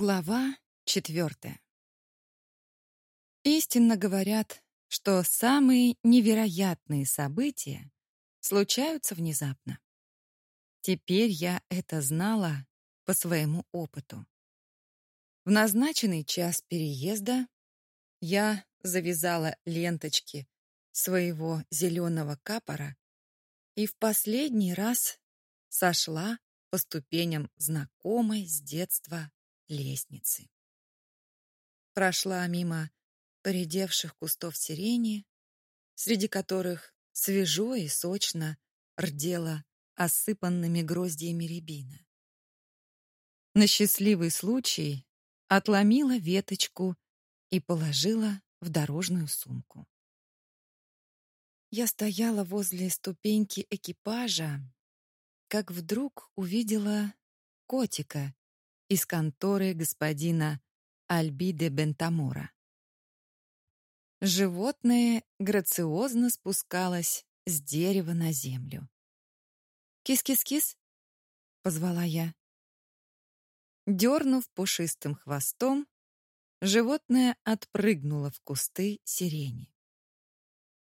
Глава четвертая. Истинно говорят, что самые невероятные события случаются внезапно. Теперь я это знала по своему опыту. В назначенный час переезда я завязала ленточки своего зеленого капора и в последний раз сошла по ступеням знакомой с детства лестницы. Прошла мимо поредевших кустов сирени, среди которых свежо и сочно рдела осыпанными гроздьями рябина. На счастливый случай отломила веточку и положила в дорожную сумку. Я стояла возле ступеньки экипажа, как вдруг увидела котика, из конторы господина Альби де Бентамора. Животное грациозно спускалось с дерева на землю. «Кис-кис-кис!» — позвала я. Дернув пушистым хвостом, животное отпрыгнуло в кусты сирени.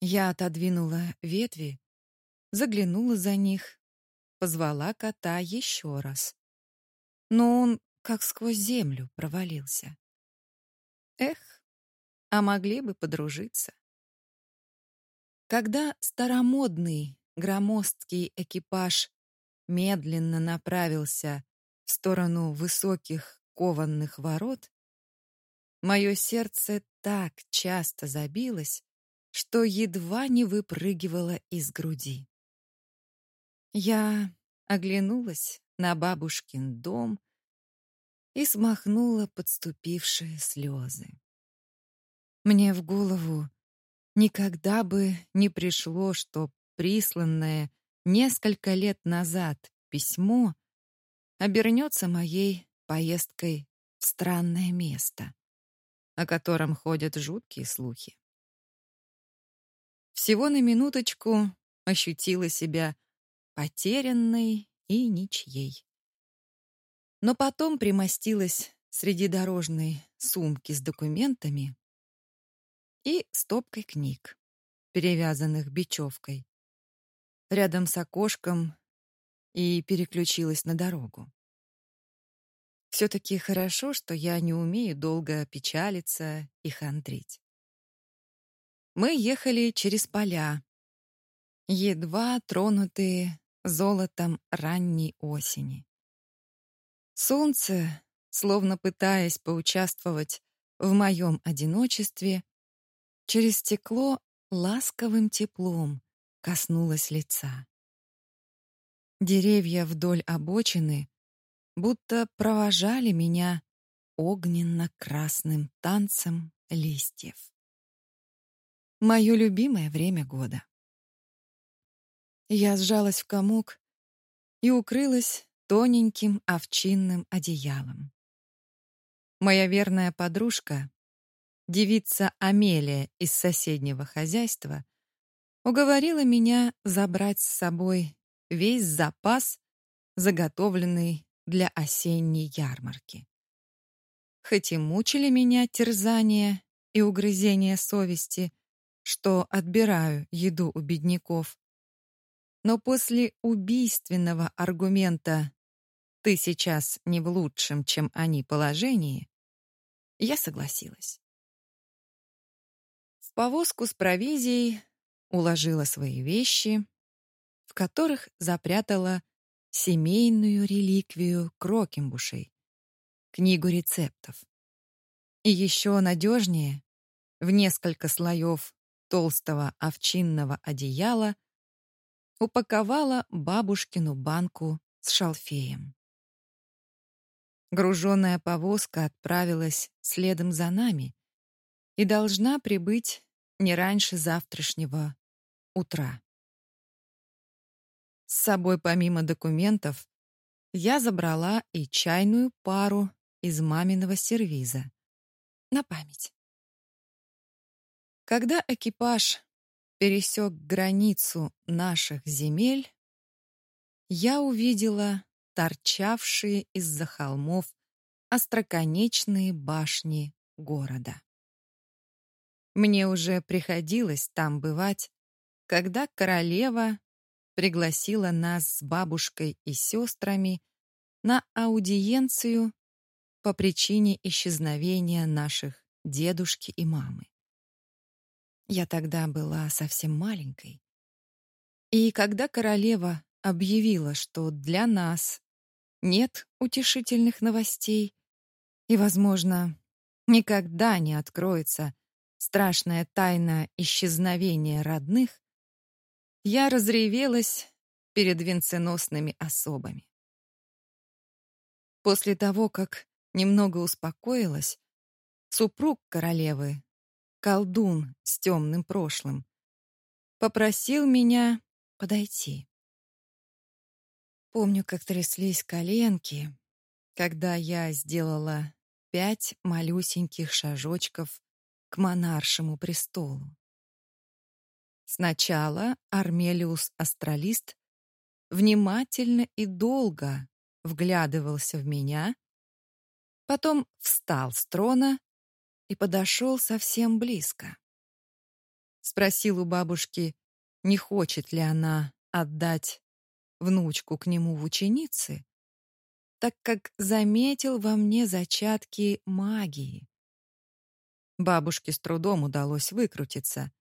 Я отодвинула ветви, заглянула за них, позвала кота еще раз но он как сквозь землю провалился. Эх, а могли бы подружиться. Когда старомодный громоздкий экипаж медленно направился в сторону высоких кованных ворот, мое сердце так часто забилось, что едва не выпрыгивало из груди. Я оглянулась на бабушкин дом и смахнула подступившие слезы. Мне в голову никогда бы не пришло, что присланное несколько лет назад письмо обернется моей поездкой в странное место, о котором ходят жуткие слухи. Всего на минуточку ощутила себя потерянной и ничьей. Но потом примостилась среди дорожной сумки с документами и стопкой книг, перевязанных бечевкой, рядом с окошком и переключилась на дорогу. Все-таки хорошо, что я не умею долго печалиться и хандрить. Мы ехали через поля, едва тронутые золотом ранней осени. Солнце, словно пытаясь поучаствовать в моем одиночестве, через стекло ласковым теплом коснулось лица. Деревья вдоль обочины будто провожали меня огненно-красным танцем листьев. Мое любимое время года. Я сжалась в комок и укрылась тоненьким овчинным одеялом. Моя верная подружка, девица Амелия из соседнего хозяйства, уговорила меня забрать с собой весь запас, заготовленный для осенней ярмарки. Хоть и мучили меня терзания и угрызения совести, что отбираю еду у бедняков, но после убийственного аргумента «ты сейчас не в лучшем, чем они, положении», я согласилась. В повозку с провизией уложила свои вещи, в которых запрятала семейную реликвию Крокембушей, книгу рецептов. И еще надежнее, в несколько слоев толстого овчинного одеяла — упаковала бабушкину банку с шалфеем. Груженная повозка отправилась следом за нами и должна прибыть не раньше завтрашнего утра. С собой помимо документов я забрала и чайную пару из маминого сервиза на память. Когда экипаж пересек границу наших земель, я увидела торчавшие из-за холмов остроконечные башни города. Мне уже приходилось там бывать, когда королева пригласила нас с бабушкой и сестрами на аудиенцию по причине исчезновения наших дедушки и мамы. Я тогда была совсем маленькой. И когда королева объявила, что для нас нет утешительных новостей и, возможно, никогда не откроется страшная тайна исчезновения родных, я разревелась перед венценосными особами. После того, как немного успокоилась, супруг королевы, колдун с темным прошлым, попросил меня подойти. Помню, как тряслись коленки, когда я сделала пять малюсеньких шажочков к монаршему престолу. Сначала Армелиус Астралист внимательно и долго вглядывался в меня, потом встал с трона и подошел совсем близко. Спросил у бабушки, не хочет ли она отдать внучку к нему в ученицы, так как заметил во мне зачатки магии. Бабушке с трудом удалось выкрутиться,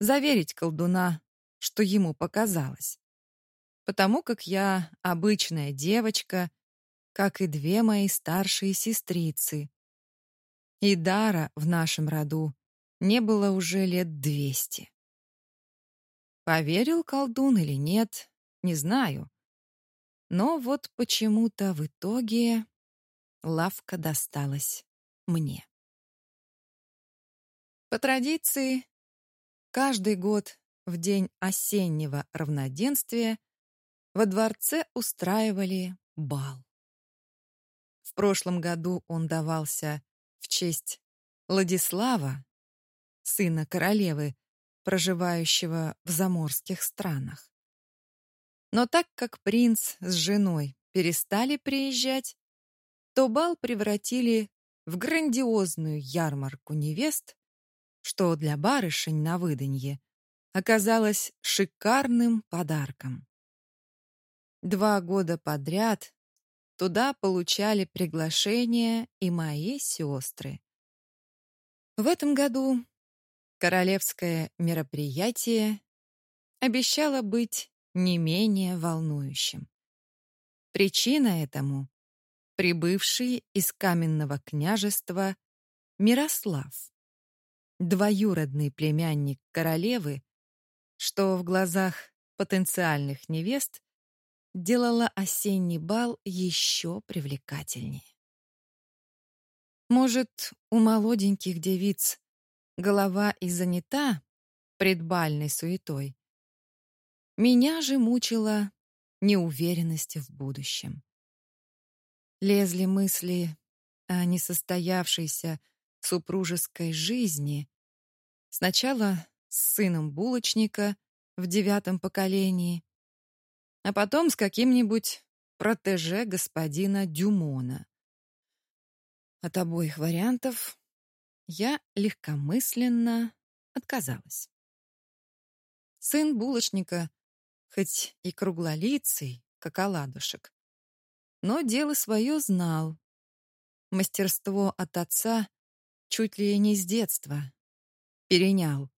заверить колдуна, что ему показалось. Потому как я обычная девочка, как и две мои старшие сестрицы. И дара в нашем роду не было уже лет двести. Поверил колдун или нет, не знаю. Но вот почему-то в итоге лавка досталась мне. По традиции, Каждый год в день осеннего равноденствия во дворце устраивали бал. В прошлом году он давался в честь Владислава, сына королевы, проживающего в заморских странах. Но так как принц с женой перестали приезжать, то бал превратили в грандиозную ярмарку невест что для барышень на выданье оказалось шикарным подарком. Два года подряд туда получали приглашения и мои сестры. В этом году королевское мероприятие обещало быть не менее волнующим. Причина этому — прибывший из каменного княжества Мирослав двоюродный племянник королевы, что в глазах потенциальных невест делало осенний бал еще привлекательнее. Может, у молоденьких девиц голова и занята предбальной суетой. Меня же мучила неуверенность в будущем. Лезли мысли о несостоявшейся супружеской жизни. Сначала с сыном булочника в девятом поколении, а потом с каким-нибудь протеже господина Дюмона. От обоих вариантов я легкомысленно отказалась. Сын булочника, хоть и круглолицый, как оладушек, но дело свое знал. Мастерство от отца чуть ли не с детства. Перенял.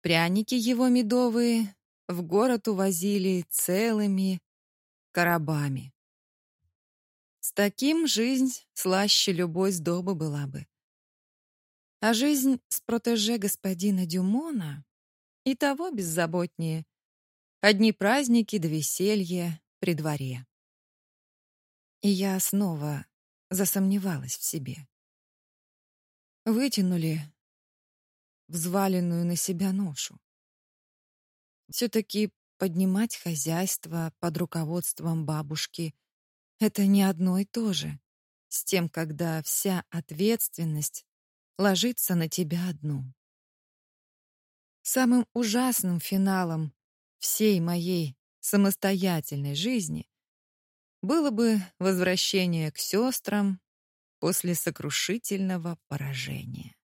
Пряники его медовые в город увозили целыми коробами. С таким жизнь слаще любой сдобы была бы. А жизнь с протеже господина Дюмона и того беззаботнее. Одни праздники да веселье при дворе. И я снова засомневалась в себе вытянули взваленную на себя ношу. Все-таки поднимать хозяйство под руководством бабушки — это не одно и то же с тем, когда вся ответственность ложится на тебя одну. Самым ужасным финалом всей моей самостоятельной жизни было бы возвращение к сестрам после сокрушительного поражения.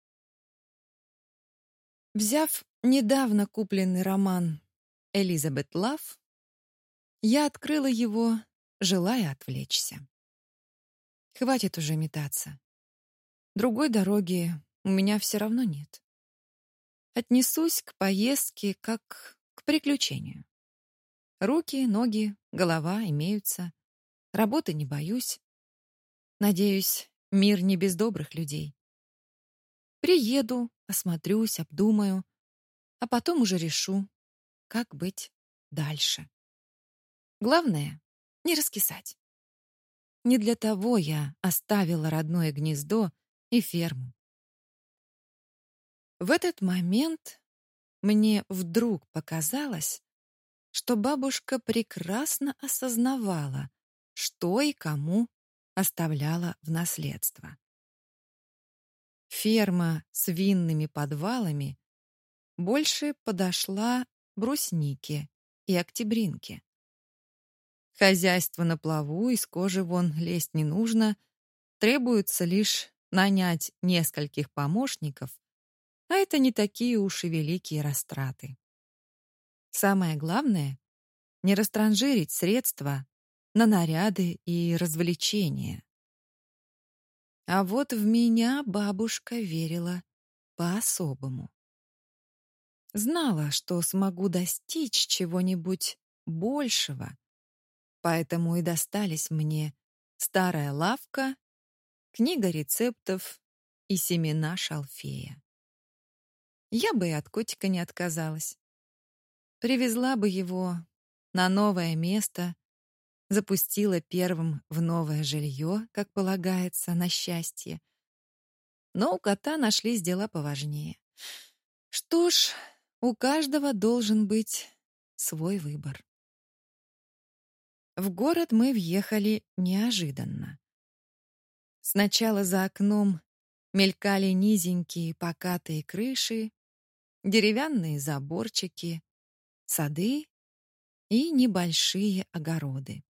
Взяв недавно купленный роман «Элизабет Лав», я открыла его, желая отвлечься. Хватит уже метаться. Другой дороги у меня все равно нет. Отнесусь к поездке как к приключению. Руки, ноги, голова имеются. Работы не боюсь. Надеюсь, мир не без добрых людей. Приеду, осмотрюсь, обдумаю, а потом уже решу, как быть дальше. Главное — не раскисать. Не для того я оставила родное гнездо и ферму. В этот момент мне вдруг показалось, что бабушка прекрасно осознавала, что и кому оставляла в наследство. Ферма с винными подвалами больше подошла бруснике и октябринке. Хозяйство на плаву, из кожи вон лезть не нужно, требуется лишь нанять нескольких помощников, а это не такие уж и великие растраты. Самое главное — не растранжирить средства на наряды и развлечения. А вот в меня бабушка верила по-особому. Знала, что смогу достичь чего-нибудь большего, поэтому и достались мне старая лавка, книга рецептов и семена шалфея. Я бы и от котика не отказалась. Привезла бы его на новое место, запустила первым в новое жилье, как полагается, на счастье. Но у кота нашлись дела поважнее. Что ж, у каждого должен быть свой выбор. В город мы въехали неожиданно. Сначала за окном мелькали низенькие покатые крыши, деревянные заборчики, сады и небольшие огороды.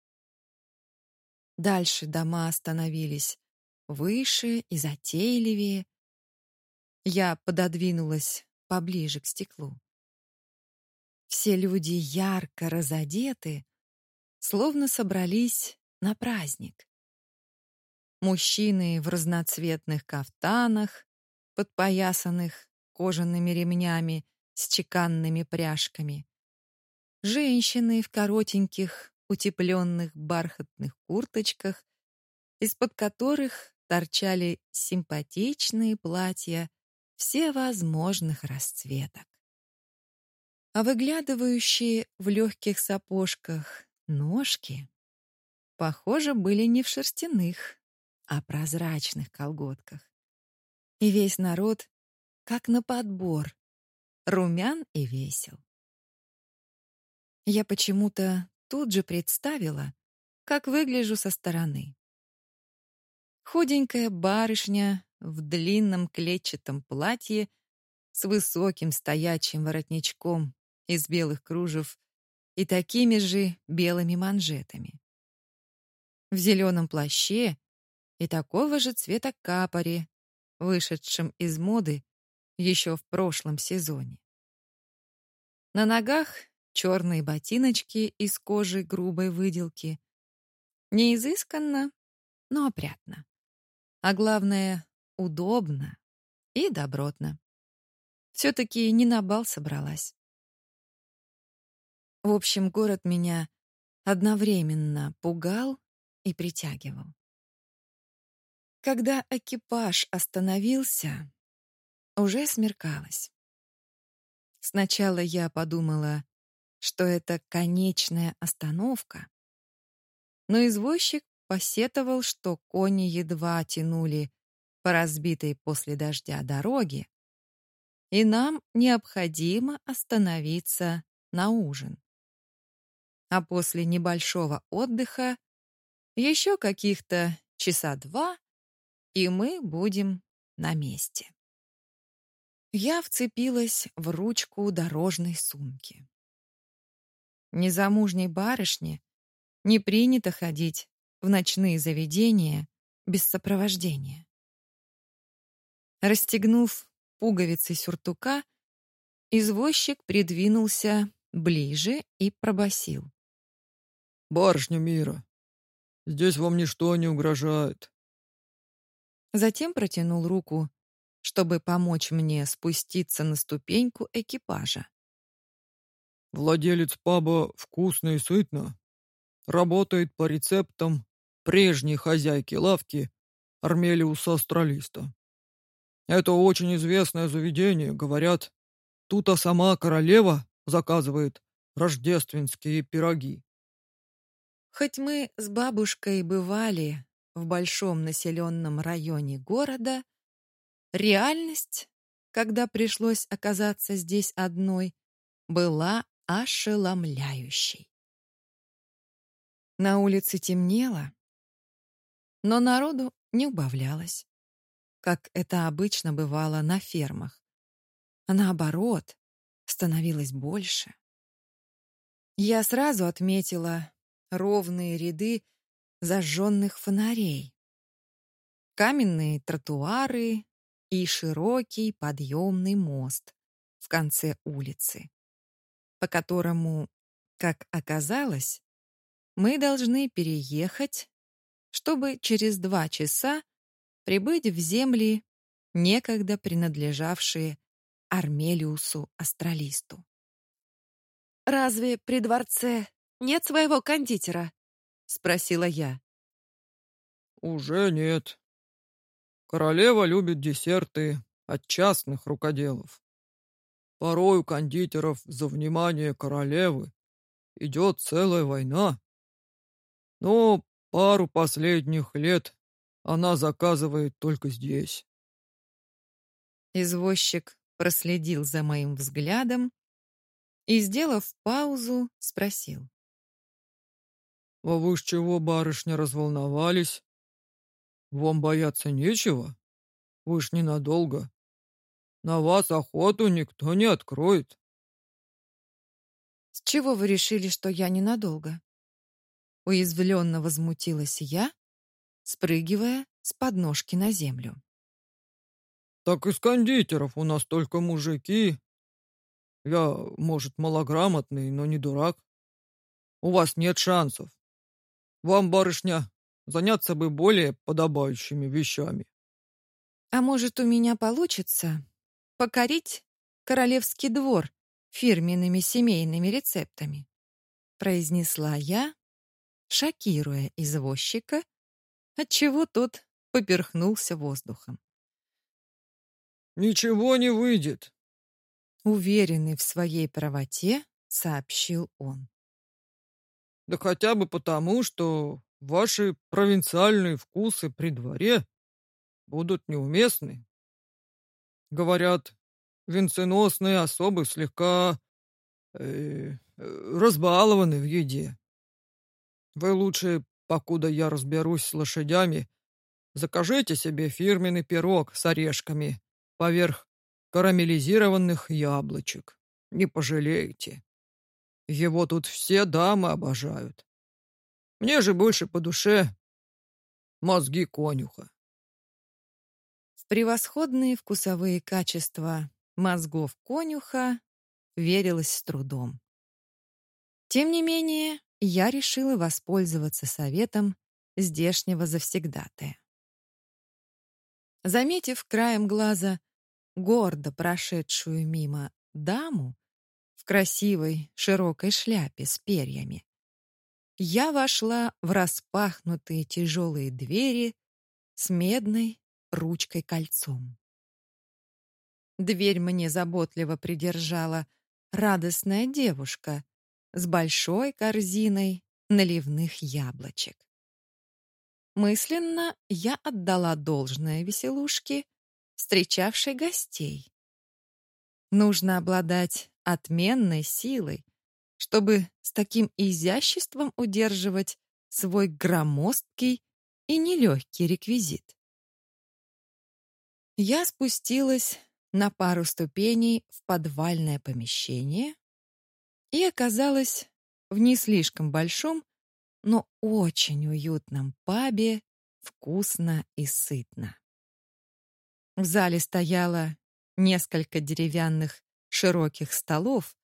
Дальше дома становились выше и затейливее. Я пододвинулась поближе к стеклу. Все люди ярко разодеты, словно собрались на праздник. Мужчины в разноцветных кафтанах, подпоясанных кожаными ремнями с чеканными пряжками. Женщины в коротеньких утепленных бархатных курточках, из-под которых торчали симпатичные платья всевозможных расцветок. А выглядывающие в легких сапожках ножки, похоже, были не в шерстяных, а прозрачных колготках. И весь народ, как на подбор, румян и весел. Я почему-то тут же представила, как выгляжу со стороны. Худенькая барышня в длинном клетчатом платье с высоким стоячим воротничком из белых кружев и такими же белыми манжетами. В зеленом плаще и такого же цвета капоре, вышедшем из моды еще в прошлом сезоне. На ногах черные ботиночки из кожи грубой выделки. Не изысканно, но опрятно. А главное, удобно и добротно. Все-таки не на бал собралась. В общем, город меня одновременно пугал и притягивал. Когда экипаж остановился, уже смеркалось. Сначала я подумала, что это конечная остановка. Но извозчик посетовал, что кони едва тянули по разбитой после дождя дороге, и нам необходимо остановиться на ужин. А после небольшого отдыха еще каких-то часа два, и мы будем на месте. Я вцепилась в ручку дорожной сумки. Незамужней барышне не принято ходить в ночные заведения без сопровождения. Расстегнув пуговицы сюртука, извозчик придвинулся ближе и пробасил: «Барышня мира, здесь вам ничто не угрожает». Затем протянул руку, чтобы помочь мне спуститься на ступеньку экипажа. Владелец паба вкусно и сытно. Работает по рецептам прежней хозяйки лавки Армелиуса Астралиста. Это очень известное заведение, говорят. Тут а сама королева заказывает рождественские пироги. Хоть мы с бабушкой бывали в большом населенном районе города, реальность, когда пришлось оказаться здесь одной, была ошеломляющей. На улице темнело, но народу не убавлялось как это обычно бывало на фермах. Наоборот, становилось больше. Я сразу отметила ровные ряды зажженных фонарей, каменные тротуары и широкий подъемный мост в конце улицы, по которому, как оказалось, мы должны переехать, чтобы через два часа прибыть в земли, некогда принадлежавшие Армелиусу Астралисту. «Разве при дворце нет своего кондитера?» — спросила я. «Уже нет. Королева любит десерты от частных рукоделов. Порой у кондитеров за внимание королевы идет целая война. Но пару последних лет она заказывает только здесь. Извозчик проследил за моим взглядом и, сделав паузу, спросил. «А вы с чего, барышня, разволновались? Вам бояться нечего? Вы ж ненадолго. На вас охоту никто не откроет». «С чего вы решили, что я ненадолго?» Уязвленно возмутилась я, спрыгивая с подножки на землю. «Так из кондитеров у нас только мужики. Я, может, малограмотный, но не дурак. У вас нет шансов. Вам, барышня, заняться бы более подобающими вещами». «А может, у меня получится покорить королевский двор фирменными семейными рецептами?» произнесла я, шокируя извозчика отчего тот поперхнулся воздухом. «Ничего не выйдет», — уверенный в своей правоте, сообщил он. «Да хотя бы потому, что ваши провинциальные вкусы при дворе будут неуместны. Говорят, венценосные особы слегка э, разбалованы в еде. Вы лучше покуда я разберусь с лошадями, закажите себе фирменный пирог с орешками поверх карамелизированных яблочек. Не пожалеете. Его тут все дамы обожают. Мне же больше по душе мозги конюха. В превосходные вкусовые качества мозгов конюха верилось с трудом. Тем не менее, я решила воспользоваться советом здешнего завсегдатая. Заметив краем глаза гордо прошедшую мимо даму в красивой широкой шляпе с перьями, я вошла в распахнутые тяжелые двери с медной ручкой-кольцом. Дверь мне заботливо придержала радостная девушка с большой корзиной наливных яблочек. Мысленно я отдала должное веселушке, встречавшей гостей. Нужно обладать отменной силой, чтобы с таким изяществом удерживать свой громоздкий и нелегкий реквизит. Я спустилась на пару ступеней в подвальное помещение, и оказалась в не слишком большом, но очень уютном пабе вкусно и сытно. В зале стояло несколько деревянных широких столов,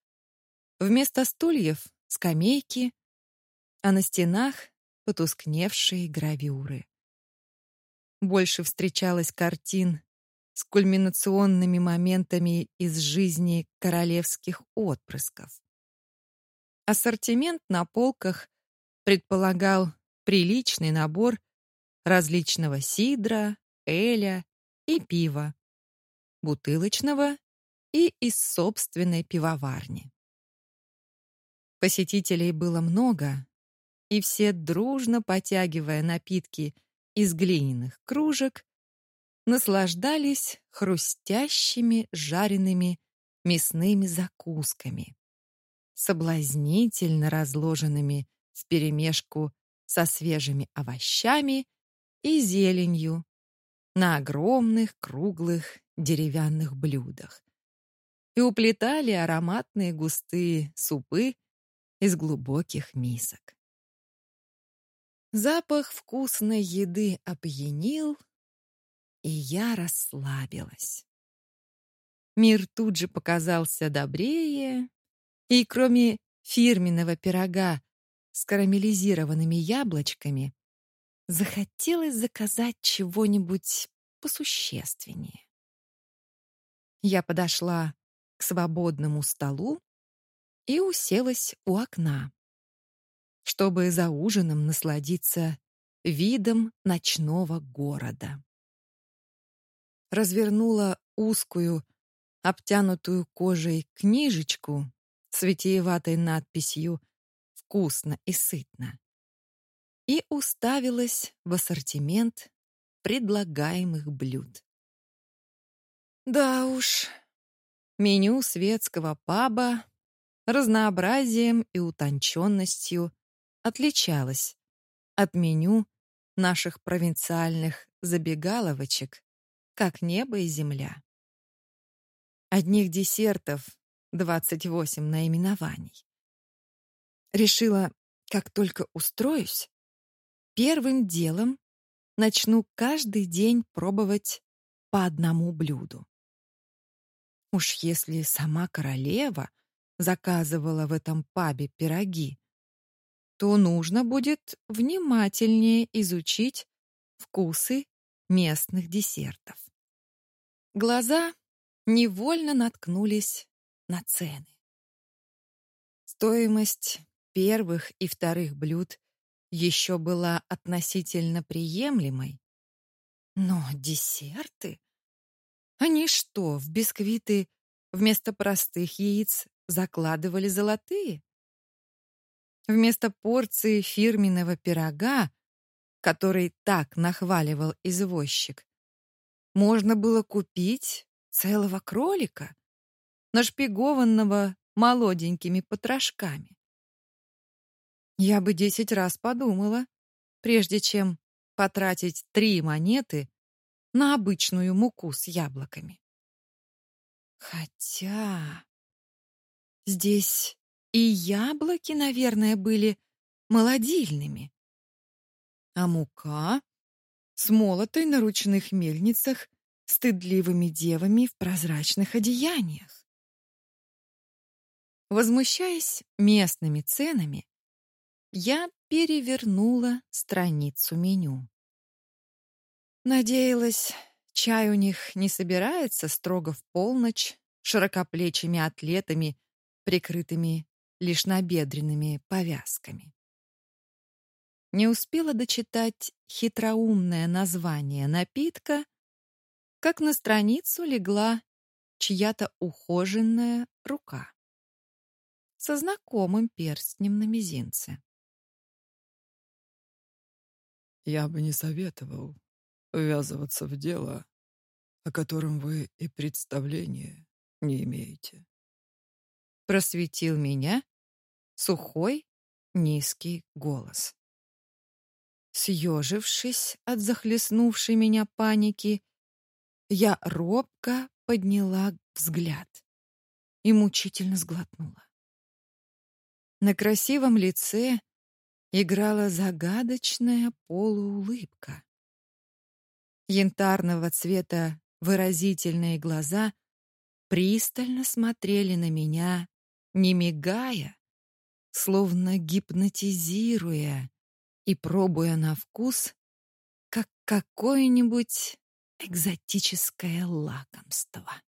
вместо стульев — скамейки, а на стенах — потускневшие гравюры. Больше встречалось картин с кульминационными моментами из жизни королевских отпрысков. Ассортимент на полках предполагал приличный набор различного сидра, эля и пива, бутылочного и из собственной пивоварни. Посетителей было много, и все, дружно потягивая напитки из глиняных кружек, наслаждались хрустящими жареными мясными закусками, соблазнительно разложенными вперемешку со свежими овощами и зеленью на огромных круглых деревянных блюдах. И уплетали ароматные густые супы из глубоких мисок. Запах вкусной еды опьянил, и я расслабилась. Мир тут же показался добрее, и кроме фирменного пирога с карамелизированными яблочками, захотелось заказать чего-нибудь посущественнее. Я подошла к свободному столу и уселась у окна, чтобы за ужином насладиться видом ночного города. Развернула узкую, обтянутую кожей книжечку с витиеватой надписью «Вкусно и сытно» и уставилась в ассортимент предлагаемых блюд. Да уж, меню светского паба разнообразием и утонченностью отличалось от меню наших провинциальных забегаловочек, как небо и земля. Одних десертов 28 наименований. Решила, как только устроюсь, первым делом начну каждый день пробовать по одному блюду. Уж если сама королева заказывала в этом пабе пироги, то нужно будет внимательнее изучить вкусы местных десертов. Глаза невольно наткнулись на цены. Стоимость первых и вторых блюд еще была относительно приемлемой, но десерты? Они что, в бисквиты вместо простых яиц закладывали золотые? Вместо порции фирменного пирога, который так нахваливал извозчик, можно было купить целого кролика, нашпигованного молоденькими потрошками. Я бы десять раз подумала, прежде чем потратить три монеты на обычную муку с яблоками. Хотя здесь и яблоки, наверное, были молодильными. А мука смолотой на ручных мельницах стыдливыми девами в прозрачных одеяниях. Возмущаясь местными ценами, я перевернула страницу меню. Надеялась, чай у них не собирается строго в полночь широкоплечими атлетами, прикрытыми лишь набедренными повязками. Не успела дочитать хитроумное название напитка, как на страницу легла чья-то ухоженная рука со знакомым перстнем на мизинце. Я бы не советовал ввязываться в дело, о котором вы и представления не имеете. Просветил меня сухой, низкий голос. Съежившись от захлестнувшей меня паники, я робко подняла взгляд и мучительно сглотнула. На красивом лице играла загадочная полуулыбка. Янтарного цвета выразительные глаза пристально смотрели на меня, не мигая, словно гипнотизируя и пробуя на вкус, как какое-нибудь экзотическое лакомство.